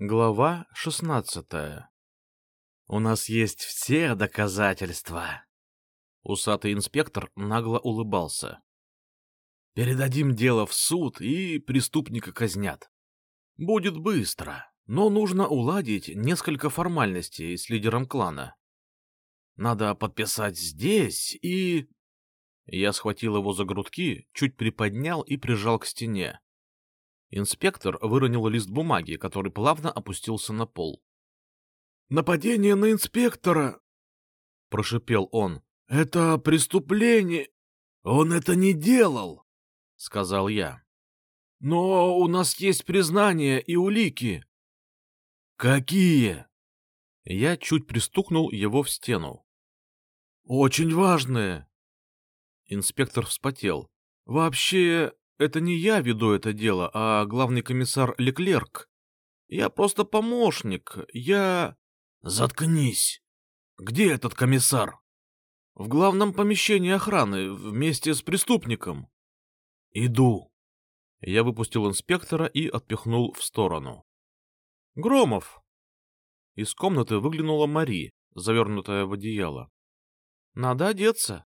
Глава шестнадцатая. «У нас есть все доказательства!» Усатый инспектор нагло улыбался. «Передадим дело в суд, и преступника казнят. Будет быстро, но нужно уладить несколько формальностей с лидером клана. Надо подписать здесь и...» Я схватил его за грудки, чуть приподнял и прижал к стене. Инспектор выронил лист бумаги, который плавно опустился на пол. «Нападение на инспектора!» — прошипел он. «Это преступление! Он это не делал!» — сказал я. «Но у нас есть признания и улики». «Какие?» Я чуть пристукнул его в стену. «Очень важные!» Инспектор вспотел. «Вообще, это не я веду это дело, а главный комиссар Леклерк. Я просто помощник. Я... Заткнись. Где этот комиссар? В главном помещении охраны, вместе с преступником. Иду. Я выпустил инспектора и отпихнул в сторону. Громов. Из комнаты выглянула Мари, завернутая в одеяло. Надо одеться.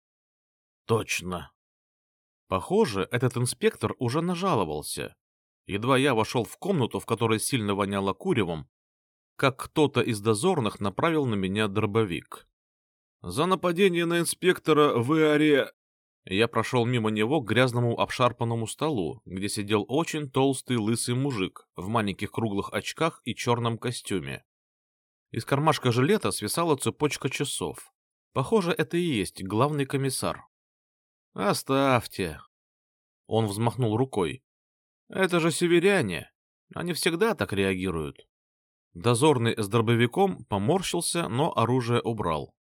Точно. Похоже, этот инспектор уже нажаловался. Едва я вошел в комнату, в которой сильно воняло куревом, как кто-то из дозорных направил на меня дробовик. «За нападение на инспектора вы аре...» Я прошел мимо него к грязному обшарпанному столу, где сидел очень толстый лысый мужик в маленьких круглых очках и черном костюме. Из кармашка жилета свисала цепочка часов. Похоже, это и есть главный комиссар. «Оставьте». Он взмахнул рукой. «Это же северяне. Они всегда так реагируют». Дозорный с дробовиком поморщился, но оружие убрал.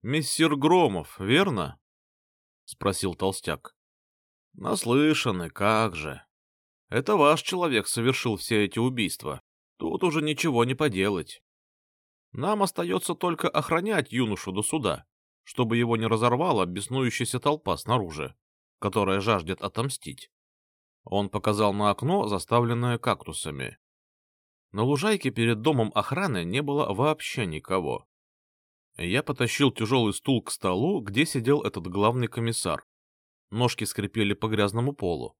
«Мессир Громов, верно?» — спросил толстяк. «Наслышаны, как же. Это ваш человек совершил все эти убийства. Тут уже ничего не поделать. Нам остается только охранять юношу до суда чтобы его не разорвала беснующаяся толпа снаружи, которая жаждет отомстить. Он показал на окно, заставленное кактусами. На лужайке перед домом охраны не было вообще никого. Я потащил тяжелый стул к столу, где сидел этот главный комиссар. Ножки скрипели по грязному полу.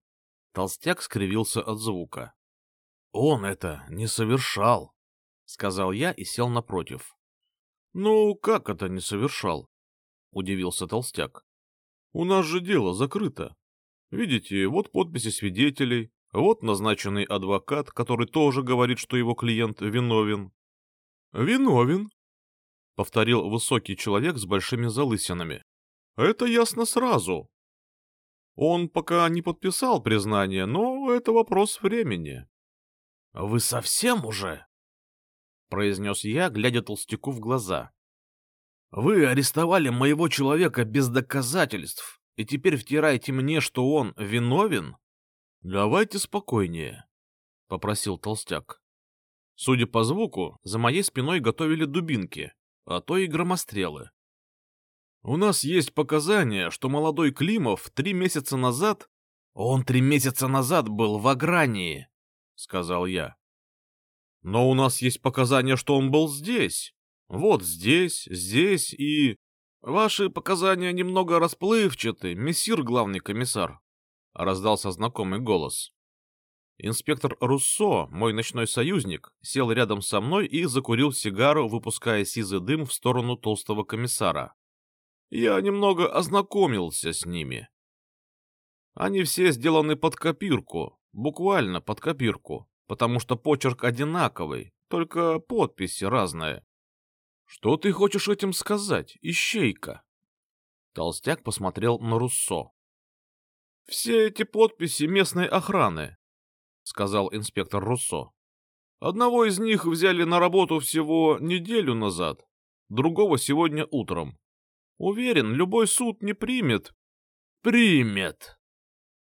Толстяк скривился от звука. — Он это не совершал, — сказал я и сел напротив. — Ну, как это не совершал? — удивился толстяк. — У нас же дело закрыто. Видите, вот подписи свидетелей, вот назначенный адвокат, который тоже говорит, что его клиент виновен. — Виновен, — повторил высокий человек с большими залысинами. — Это ясно сразу. Он пока не подписал признание, но это вопрос времени. — Вы совсем уже? — произнес я, глядя толстяку в глаза. Вы арестовали моего человека без доказательств и теперь втираете мне, что он виновен? Давайте спокойнее, — попросил толстяк. Судя по звуку, за моей спиной готовили дубинки, а то и громострелы. У нас есть показания, что молодой Климов три месяца назад... Он три месяца назад был в Агрании, — сказал я. Но у нас есть показания, что он был здесь. Вот здесь, здесь и... Ваши показания немного расплывчаты, мессир главный комиссар, — раздался знакомый голос. Инспектор Руссо, мой ночной союзник, сел рядом со мной и закурил сигару, выпуская сизый дым в сторону толстого комиссара. Я немного ознакомился с ними. Они все сделаны под копирку, буквально под копирку, потому что почерк одинаковый, только подписи разные. Что ты хочешь этим сказать, ищейка? Толстяк посмотрел на Руссо. Все эти подписи местной охраны, сказал инспектор Руссо. Одного из них взяли на работу всего неделю назад, другого сегодня утром. Уверен, любой суд не примет. Примет,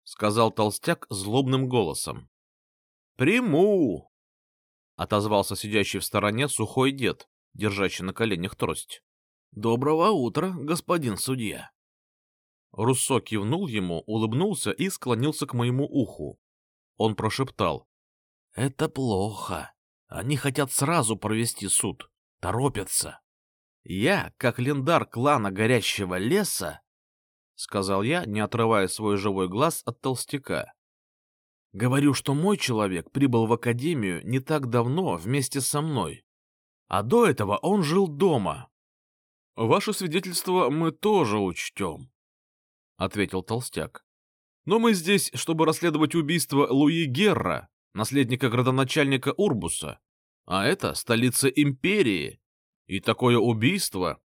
сказал толстяк злобным голосом. Приму, отозвался сидящий в стороне сухой дед, держащий на коленях трость. — Доброго утра, господин судья. Руссо кивнул ему, улыбнулся и склонился к моему уху. Он прошептал. — Это плохо. Они хотят сразу провести суд, торопятся. Я, как лендар клана Горящего леса, — сказал я, не отрывая свой живой глаз от толстяка. Говорю, что мой человек прибыл в академию не так давно вместе со мной, а до этого он жил дома. — Ваше свидетельство мы тоже учтем, — ответил толстяк. — Но мы здесь, чтобы расследовать убийство Луи Герра, наследника градоначальника Урбуса, а это столица империи, и такое убийство...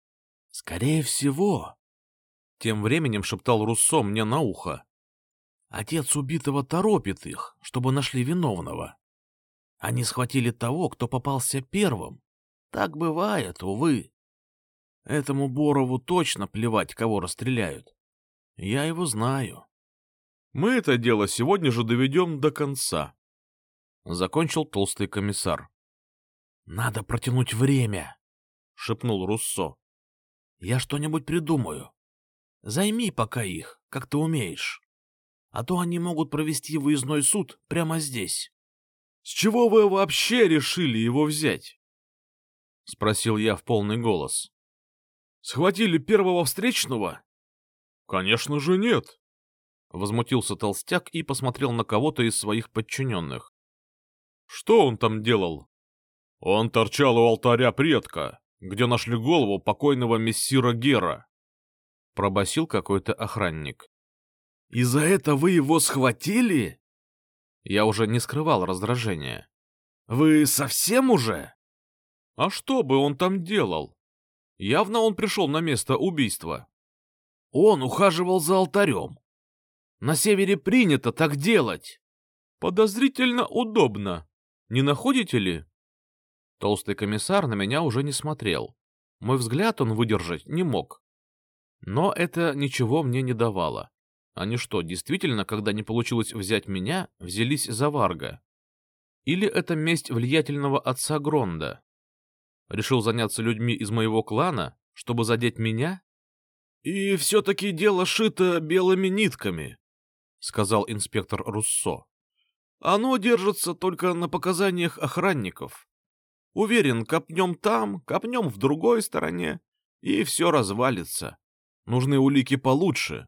— Скорее всего, — тем временем шептал Руссо мне на ухо, — отец убитого торопит их, чтобы нашли виновного. Они схватили того, кто попался первым. Так бывает, увы. Этому Борову точно плевать, кого расстреляют. Я его знаю. Мы это дело сегодня же доведем до конца. Закончил толстый комиссар. Надо протянуть время, шепнул Руссо. Я что-нибудь придумаю. Займи пока их, как ты умеешь. А то они могут провести выездной суд прямо здесь. — С чего вы вообще решили его взять? — спросил я в полный голос. — Схватили первого встречного? — Конечно же нет. Возмутился толстяк и посмотрел на кого-то из своих подчиненных. — Что он там делал? — Он торчал у алтаря предка, где нашли голову покойного мессира Гера. Пробасил какой-то охранник. — И за это вы его схватили? Я уже не скрывал раздражения. — Вы совсем уже? — А что бы он там делал? Явно он пришел на место убийства. Он ухаживал за алтарем. На севере принято так делать. Подозрительно удобно. Не находите ли? Толстый комиссар на меня уже не смотрел. Мой взгляд он выдержать не мог. Но это ничего мне не давало. Они что, действительно, когда не получилось взять меня, взялись за Варга? Или это месть влиятельного отца Гронда? Решил заняться людьми из моего клана, чтобы задеть меня? — И все-таки дело шито белыми нитками, — сказал инспектор Руссо. — Оно держится только на показаниях охранников. Уверен, копнем там, копнем в другой стороне, и все развалится. Нужны улики получше.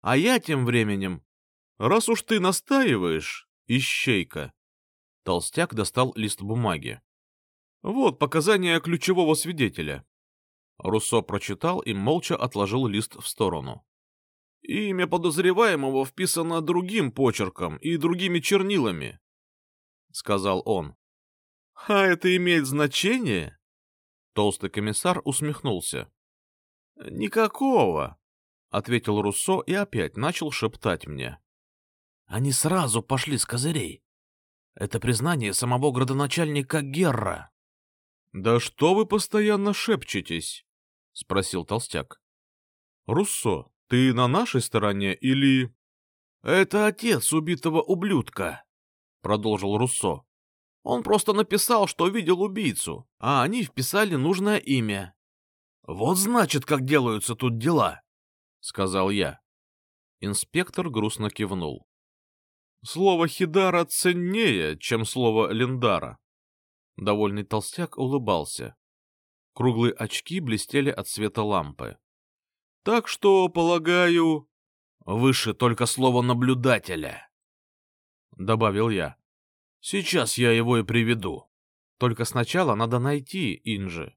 А я тем временем... Раз уж ты настаиваешь, ищейка... Толстяк достал лист бумаги. Вот показания ключевого свидетеля. Руссо прочитал и молча отложил лист в сторону. Имя подозреваемого вписано другим почерком и другими чернилами, — сказал он. — А это имеет значение? Толстый комиссар усмехнулся. — Никакого, — ответил Руссо и опять начал шептать мне. — Они сразу пошли с козырей. Это признание самого градоначальника Герра. — Да что вы постоянно шепчетесь? — спросил толстяк. — Руссо, ты на нашей стороне или... — Это отец убитого ублюдка, — продолжил Руссо. Он просто написал, что видел убийцу, а они вписали нужное имя. «Вот значит, как делаются тут дела», — сказал я. Инспектор грустно кивнул. «Слово Хидара ценнее, чем слово Линдара». Довольный толстяк улыбался. Круглые очки блестели от света лампы. «Так что, полагаю...» «Выше только слово наблюдателя», — добавил я. Сейчас я его и приведу. Только сначала надо найти Инжи.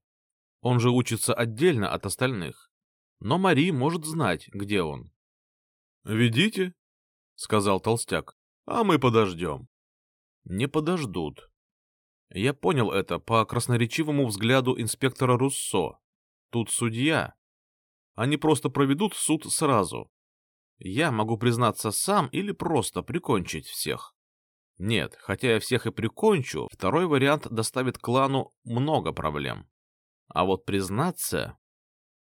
Он же учится отдельно от остальных. Но Мари может знать, где он. — Ведите, — сказал толстяк, — а мы подождем. Не подождут. Я понял это по красноречивому взгляду инспектора Руссо. Тут судья. Они просто проведут суд сразу. Я могу признаться сам или просто прикончить всех. Нет, хотя я всех и прикончу, второй вариант доставит клану много проблем. А вот признаться...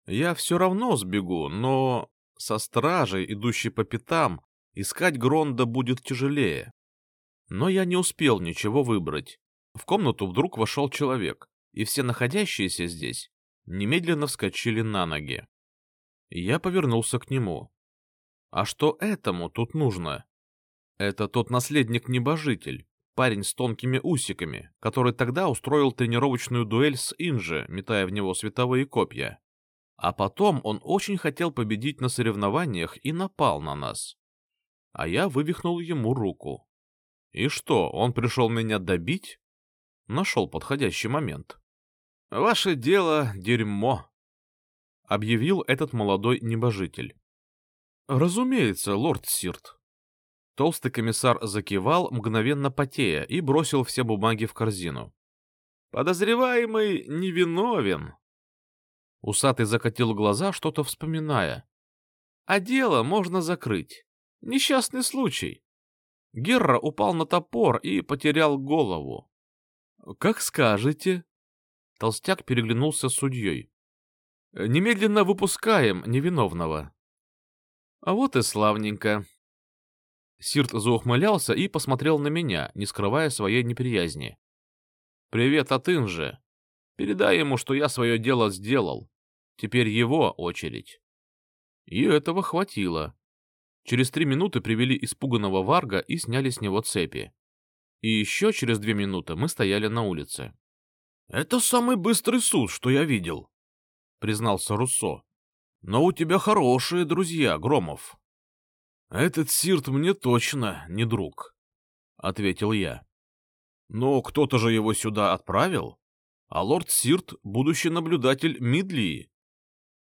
Я все равно сбегу, но со стражей, идущей по пятам, искать Гронда будет тяжелее. Но я не успел ничего выбрать. В комнату вдруг вошел человек, и все находящиеся здесь немедленно вскочили на ноги. Я повернулся к нему. А что этому тут нужно? Это тот наследник-небожитель, парень с тонкими усиками, который тогда устроил тренировочную дуэль с Инжи, метая в него световые копья. А потом он очень хотел победить на соревнованиях и напал на нас. А я вывихнул ему руку. И что, он пришел меня добить? Нашел подходящий момент. «Ваше дело — дерьмо», — объявил этот молодой небожитель. «Разумеется, лорд Сирт». Толстый комиссар закивал, мгновенно потея, и бросил все бумаги в корзину. «Подозреваемый невиновен». Усатый закатил глаза, что-то вспоминая. «А дело можно закрыть. Несчастный случай. Герра упал на топор и потерял голову. «Как скажете». Толстяк переглянулся с судьей. «Немедленно выпускаем невиновного». «А вот и славненько». Сирт заухмылялся и посмотрел на меня, не скрывая своей неприязни. «Привет от Инжи. Передай ему, что я свое дело сделал. Теперь его очередь». И этого хватило. Через три минуты привели испуганного Варга и сняли с него цепи. И еще через две минуты мы стояли на улице. — Это самый быстрый суд, что я видел, — признался Руссо. — Но у тебя хорошие друзья, Громов. — Этот Сирт мне точно не друг, — ответил я. — Но кто-то же его сюда отправил, а лорд Сирт — будущий наблюдатель Мидлии,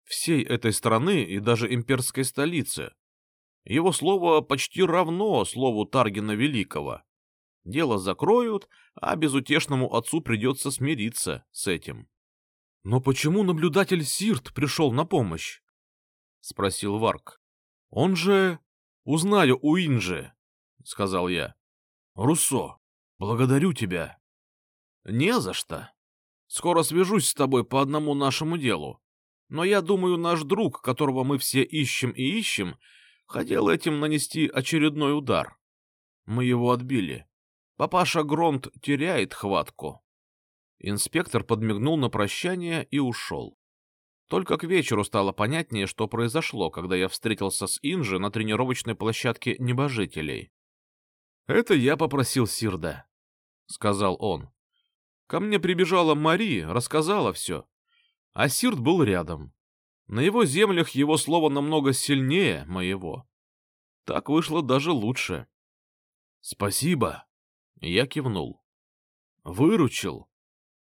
всей этой страны и даже имперской столицы. Его слово почти равно слову Таргина Великого. Дело закроют, а безутешному отцу придется смириться с этим. — Но почему наблюдатель Сирт пришел на помощь? — спросил Варк. — Он же... Узнаю у Инжи, — сказал я. — Руссо, благодарю тебя. — Не за что. Скоро свяжусь с тобой по одному нашему делу. Но я думаю, наш друг, которого мы все ищем и ищем, хотел этим нанести очередной удар. Мы его отбили. Папаша Гронт теряет хватку. Инспектор подмигнул на прощание и ушел. Только к вечеру стало понятнее, что произошло, когда я встретился с Инжи на тренировочной площадке небожителей. «Это я попросил Сирда», — сказал он. «Ко мне прибежала Мари, рассказала все. А Сирд был рядом. На его землях его слово намного сильнее моего. Так вышло даже лучше». «Спасибо», я кивнул. Выручил.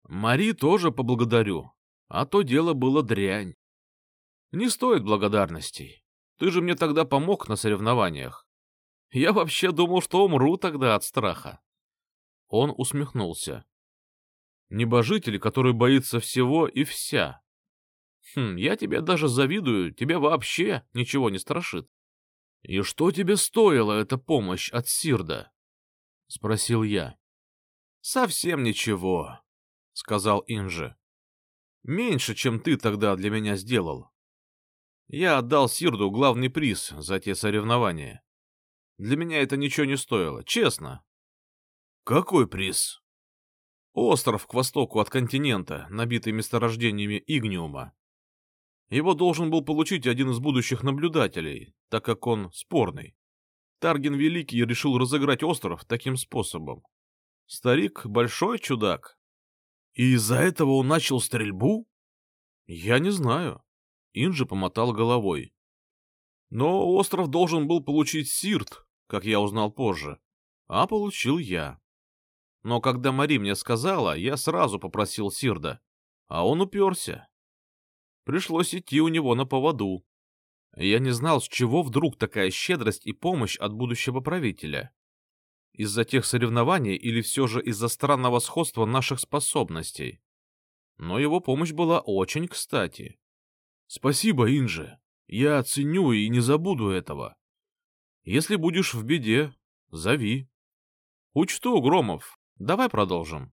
Мари тоже поблагодарю, а то дело было дрянь. Не стоит благодарностей. Ты же мне тогда помог на соревнованиях. Я вообще думал, что умру тогда от страха. Он усмехнулся. Небожитель, который боится всего и вся. Хм, я тебе даже завидую, тебя вообще ничего не страшит. И что тебе стоила эта помощь от Сирда? — спросил я. — Совсем ничего, — сказал Инжи. — Меньше, чем ты тогда для меня сделал. Я отдал Сирду главный приз за те соревнования. Для меня это ничего не стоило, честно. — Какой приз? — Остров к востоку от континента, набитый месторождениями игниума. Его должен был получить один из будущих наблюдателей, так как он спорный. Тарген Великий решил разыграть остров таким способом. Старик — большой чудак. И из-за этого он начал стрельбу? Я не знаю. Инжи помотал головой. Но остров должен был получить Сирт, как я узнал позже. А получил я. Но когда Мари мне сказала, я сразу попросил Сирда. А он уперся. Пришлось идти у него на поводу. Я не знал, с чего вдруг такая щедрость и помощь от будущего правителя. Из-за тех соревнований или все же из-за странного сходства наших способностей. Но его помощь была очень кстати. Спасибо, Инже. Я оценю и не забуду этого. Если будешь в беде, зови. Учту, Громов. Давай продолжим.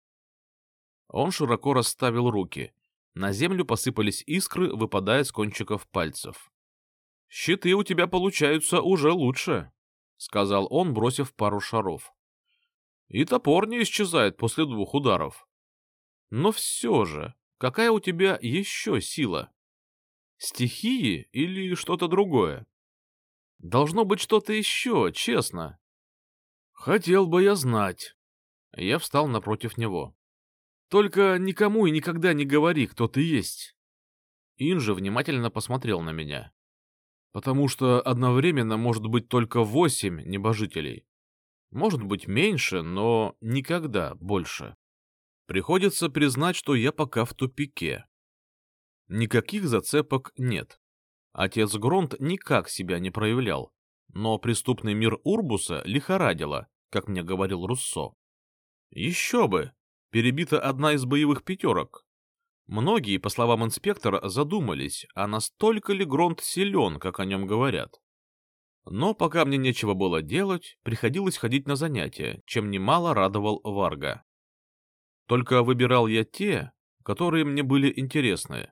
Он широко расставил руки. На землю посыпались искры, выпадая с кончиков пальцев. «Щиты у тебя получаются уже лучше», — сказал он, бросив пару шаров. «И топор не исчезает после двух ударов. Но все же, какая у тебя еще сила? Стихии или что-то другое? Должно быть что-то еще, честно». «Хотел бы я знать», Я встал напротив него. «Только никому и никогда не говори, кто ты есть». Инжи внимательно посмотрел на меня. «Потому что одновременно может быть только восемь небожителей. Может быть меньше, но никогда больше. Приходится признать, что я пока в тупике. Никаких зацепок нет. Отец Гронт никак себя не проявлял, но преступный мир Урбуса лихорадило, как мне говорил Руссо. Еще бы! Перебита одна из боевых пятерок. Многие, по словам инспектора, задумались, а настолько ли Гронт силен, как о нем говорят. Но пока мне нечего было делать, приходилось ходить на занятия, чем немало радовал Варга. Только выбирал я те, которые мне были интересны.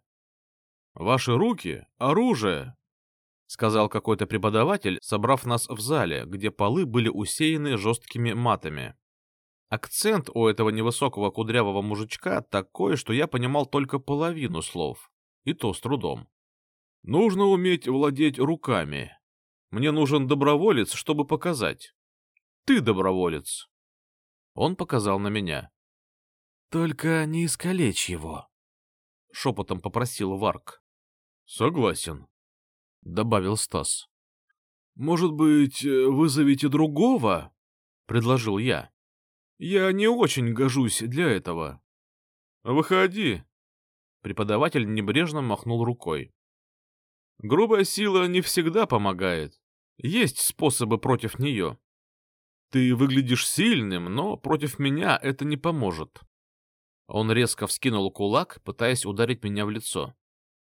«Ваши руки — оружие!» — сказал какой-то преподаватель, собрав нас в зале, где полы были усеяны жесткими матами. Акцент у этого невысокого кудрявого мужичка такой, что я понимал только половину слов, и то с трудом. «Нужно уметь владеть руками. Мне нужен доброволец, чтобы показать. Ты доброволец». Он показал на меня. «Только не искалечь его», — шепотом попросил Варк. Согласен, добавил Стас. Может быть, вызовите другого? предложил я. Я не очень гожусь для этого. Выходи. Преподаватель небрежно махнул рукой. Грубая сила не всегда помогает. Есть способы против нее. Ты выглядишь сильным, но против меня это не поможет. Он резко вскинул кулак, пытаясь ударить меня в лицо.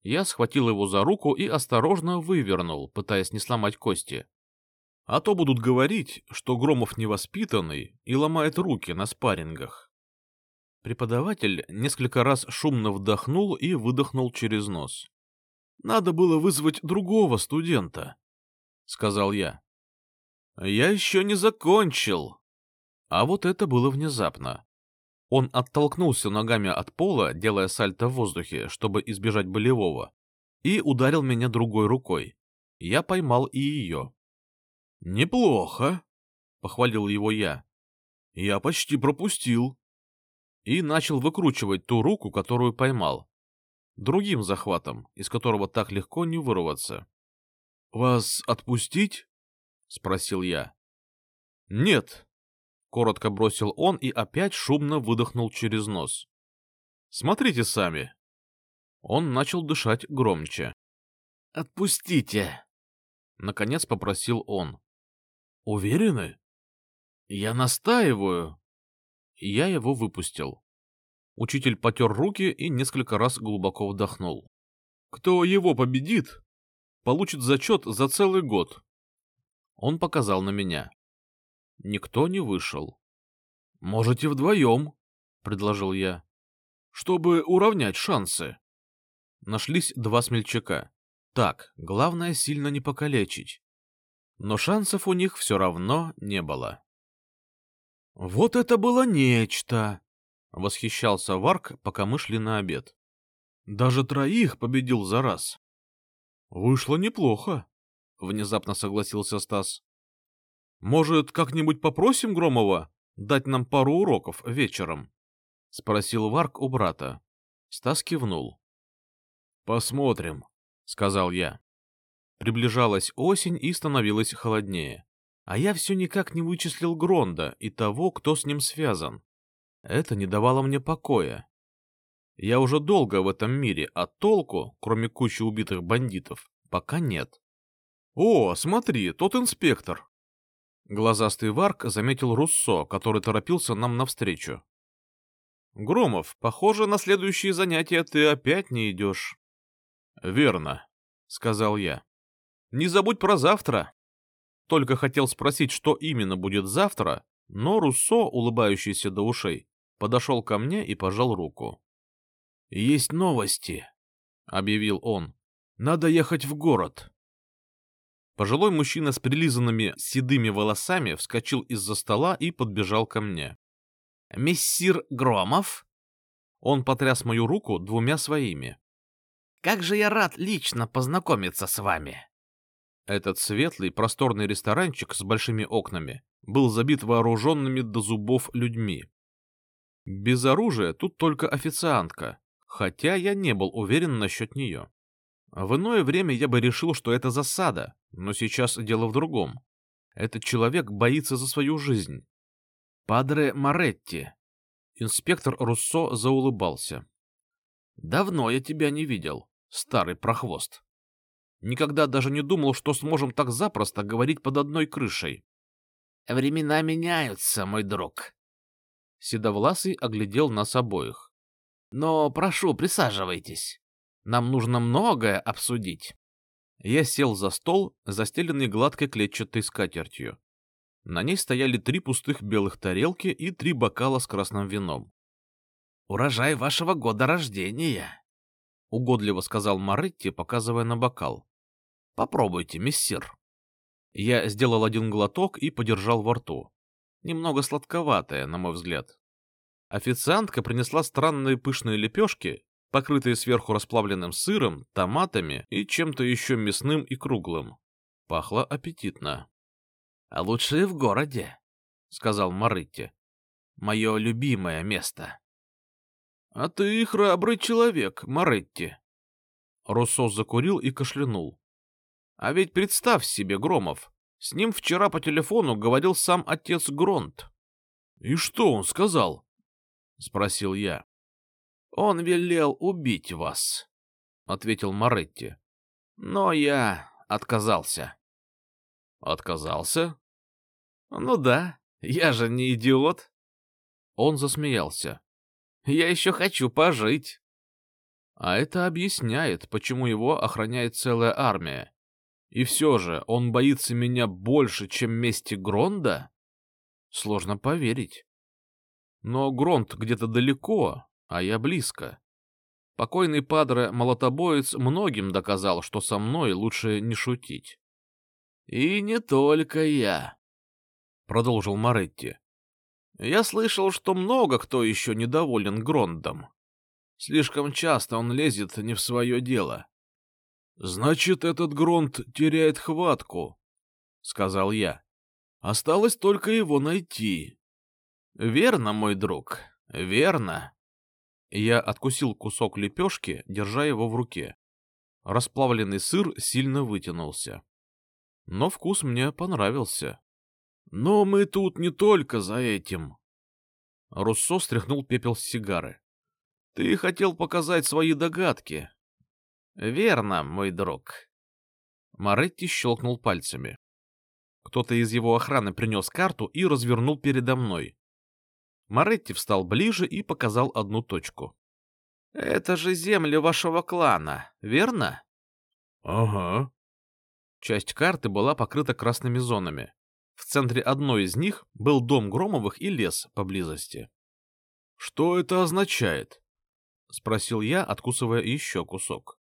Я схватил его за руку и осторожно вывернул, пытаясь не сломать кости. А то будут говорить, что Громов невоспитанный и ломает руки на спаррингах. Преподаватель несколько раз шумно вдохнул и выдохнул через нос. «Надо было вызвать другого студента», — сказал я. «Я еще не закончил». А вот это было внезапно. Он оттолкнулся ногами от пола, делая сальто в воздухе, чтобы избежать болевого, и ударил меня другой рукой. Я поймал и ее. «Неплохо», — похвалил его я. «Я почти пропустил». И начал выкручивать ту руку, которую поймал. Другим захватом, из которого так легко не вырваться. «Вас отпустить?» — спросил я. «Нет», Коротко бросил он и опять шумно выдохнул через нос. «Смотрите сами». Он начал дышать громче. «Отпустите!» Наконец попросил он. «Уверены?» «Я настаиваю!» Я его выпустил. Учитель потер руки и несколько раз глубоко вдохнул. «Кто его победит, получит зачет за целый год». Он показал на меня. Никто не вышел. — Можете вдвоем, — предложил я, — чтобы уравнять шансы. Нашлись два смельчака. Так, главное сильно не покалечить. Но шансов у них все равно не было. — Вот это было нечто! — восхищался Варк, пока мы шли на обед. — Даже троих победил за раз. — Вышло неплохо, — внезапно согласился Стас. Может, как-нибудь попросим Громова дать нам пару уроков вечером? — спросил Варк у брата. Стас кивнул. — Посмотрим, — сказал я. Приближалась осень и становилось холоднее. А я все никак не вычислил Гронда и того, кто с ним связан. Это не давало мне покоя. Я уже долго в этом мире, а толку, кроме кучи убитых бандитов, пока нет. — О, смотри, тот инспектор! Глазастый Варк заметил Руссо, который торопился нам навстречу. — Громов, похоже, на следующие занятия ты опять не идешь. — Верно, — сказал я. — Не забудь про завтра. Только хотел спросить, что именно будет завтра, но Руссо, улыбающийся до ушей, подошел ко мне и пожал руку. — Есть новости, — объявил он. — Надо ехать в город. Пожилой мужчина с прилизанными седыми волосами вскочил из-за стола и подбежал ко мне. «Мессир Громов?» Он потряс мою руку двумя своими. «Как же я рад лично познакомиться с вами!» Этот светлый, просторный ресторанчик с большими окнами был забит вооруженными до зубов людьми. Без оружия тут только официантка, хотя я не был уверен насчет нее. В иное время я бы решил, что это засада, но сейчас дело в другом. Этот человек боится за свою жизнь. Падре Моретти. Инспектор Руссо заулыбался. Давно я тебя не видел, старый прохвост. Никогда даже не думал, что сможем так запросто говорить под одной крышей. Времена меняются, мой друг. Седовласый оглядел нас обоих. Но прошу, присаживайтесь. Нам нужно многое обсудить. Я сел за стол, застеленный гладкой клетчатой скатертью. На ней стояли три пустых белых тарелки и три бокала с красным вином. «Урожай вашего года рождения», — угодливо сказал Маретти, показывая на бокал. «Попробуйте, мессир». Я сделал один глоток и подержал во рту. Немного сладковатое, на мой взгляд. Официантка принесла странные пышные лепешки, покрытые сверху расплавленным сыром, томатами и чем-то еще мясным и круглым. Пахло аппетитно. — А лучшие в городе, — сказал Марытти. — Мое любимое место. — А ты храбрый человек, Маретти. Руссо закурил и кашлянул. — А ведь представь себе, Громов, с ним вчера по телефону говорил сам отец Гронт. — И что он сказал? — спросил я. Он велел убить вас, — ответил Моретти. — Но я отказался. — Отказался? — Ну да, я же не идиот. Он засмеялся. — Я еще хочу пожить. А это объясняет, почему его охраняет целая армия. И все же он боится меня больше, чем мести Гронда? Сложно поверить. Но Гронт где-то далеко, а я близко. Покойный падре Молотобоец многим доказал, что со мной лучше не шутить. — И не только я, — продолжил Моретти. — Я слышал, что много кто еще недоволен Грондом. Слишком часто он лезет не в свое дело. — Значит, этот Гронд теряет хватку, — сказал я. — Осталось только его найти. — Верно, мой друг, верно. Я откусил кусок лепешки, держа его в руке. Расплавленный сыр сильно вытянулся. Но вкус мне понравился. Но мы тут не только за этим. Руссо стряхнул пепел с сигары. Ты хотел показать свои догадки. Верно, мой друг. Маретти щелкнул пальцами. Кто-то из его охраны принес карту и развернул передо мной. Моретти встал ближе и показал одну точку. — Это же земли вашего клана, верно? — Ага. Часть карты была покрыта красными зонами. В центре одной из них был дом Громовых и лес поблизости. — Что это означает? — спросил я, откусывая еще кусок. —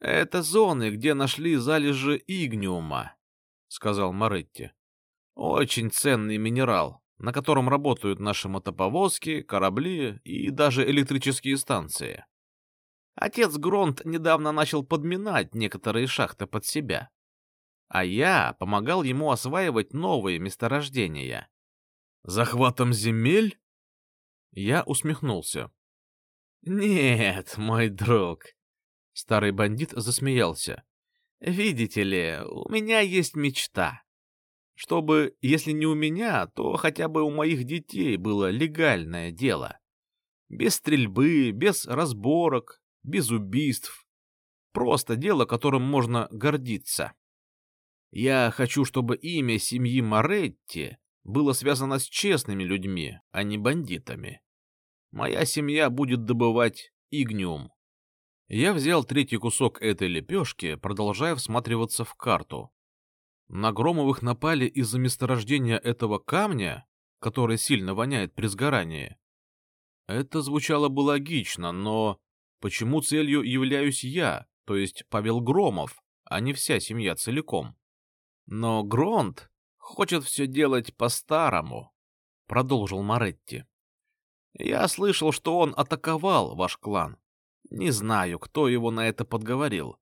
Это зоны, где нашли залежи игниума, — сказал Моретти. — Очень ценный минерал, на котором работают наши мотоповозки, корабли и даже электрические станции. Отец Гронт недавно начал подминать некоторые шахты под себя, а я помогал ему осваивать новые месторождения. «Захватом земель?» Я усмехнулся. «Нет, мой друг», — старый бандит засмеялся. «Видите ли, у меня есть мечта чтобы, если не у меня, то хотя бы у моих детей было легальное дело. Без стрельбы, без разборок, без убийств. Просто дело, которым можно гордиться. Я хочу, чтобы имя семьи Моретти было связано с честными людьми, а не бандитами. Моя семья будет добывать игниум. Я взял третий кусок этой лепешки, продолжая всматриваться в карту. На Громовых напали из-за месторождения этого камня, который сильно воняет при сгорании. Это звучало бы логично, но почему целью являюсь я, то есть Павел Громов, а не вся семья целиком? Но Гронт хочет все делать по-старому, — продолжил Моретти. Я слышал, что он атаковал ваш клан. Не знаю, кто его на это подговорил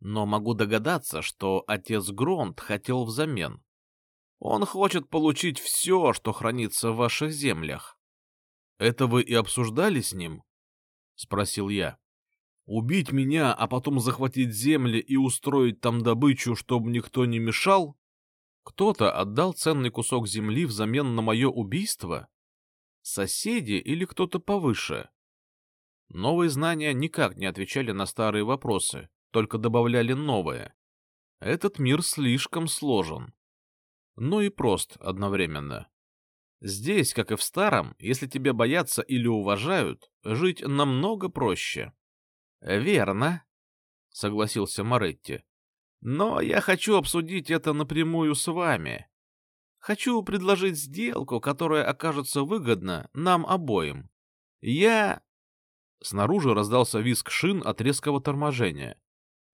но могу догадаться, что отец Гронт хотел взамен. Он хочет получить все, что хранится в ваших землях. Это вы и обсуждали с ним? — спросил я. — Убить меня, а потом захватить земли и устроить там добычу, чтобы никто не мешал? Кто-то отдал ценный кусок земли взамен на мое убийство? Соседи или кто-то повыше? Новые знания никак не отвечали на старые вопросы, только добавляли новые. Этот мир слишком сложен. Но и прост одновременно. Здесь, как и в старом, если тебя боятся или уважают, жить намного проще. — Верно, — согласился Моретти. — Но я хочу обсудить это напрямую с вами. Хочу предложить сделку, которая окажется выгодна нам обоим. Я... Снаружи раздался визг шин от резкого торможения.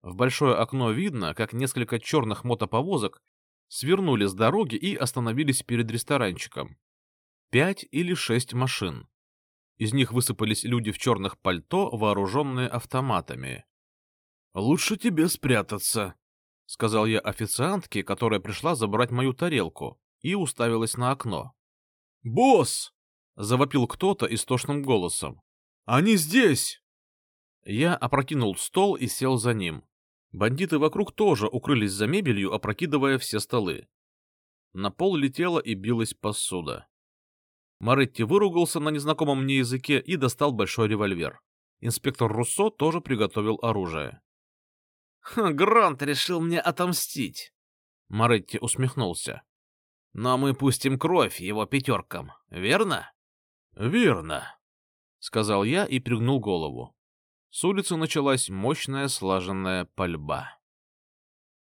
В большое окно видно, как несколько черных мотоповозок свернули с дороги и остановились перед ресторанчиком. Пять или шесть машин. Из них высыпались люди в черных пальто, вооруженные автоматами. — Лучше тебе спрятаться, — сказал я официантке, которая пришла забрать мою тарелку, и уставилась на окно. «Босс!» — завопил кто-то истошным голосом. Они здесь!» Я опрокинул стол и сел за ним. Бандиты вокруг тоже укрылись за мебелью, опрокидывая все столы. На пол летела и билась посуда. Моретти выругался на незнакомом мне языке и достал большой револьвер. Инспектор Руссо тоже приготовил оружие. «Грант решил мне отомстить!» Моретти усмехнулся. «Но мы пустим кровь его пятеркам, верно?» «Верно», — сказал я и пригнул голову. С улицы началась мощная слаженная пальба.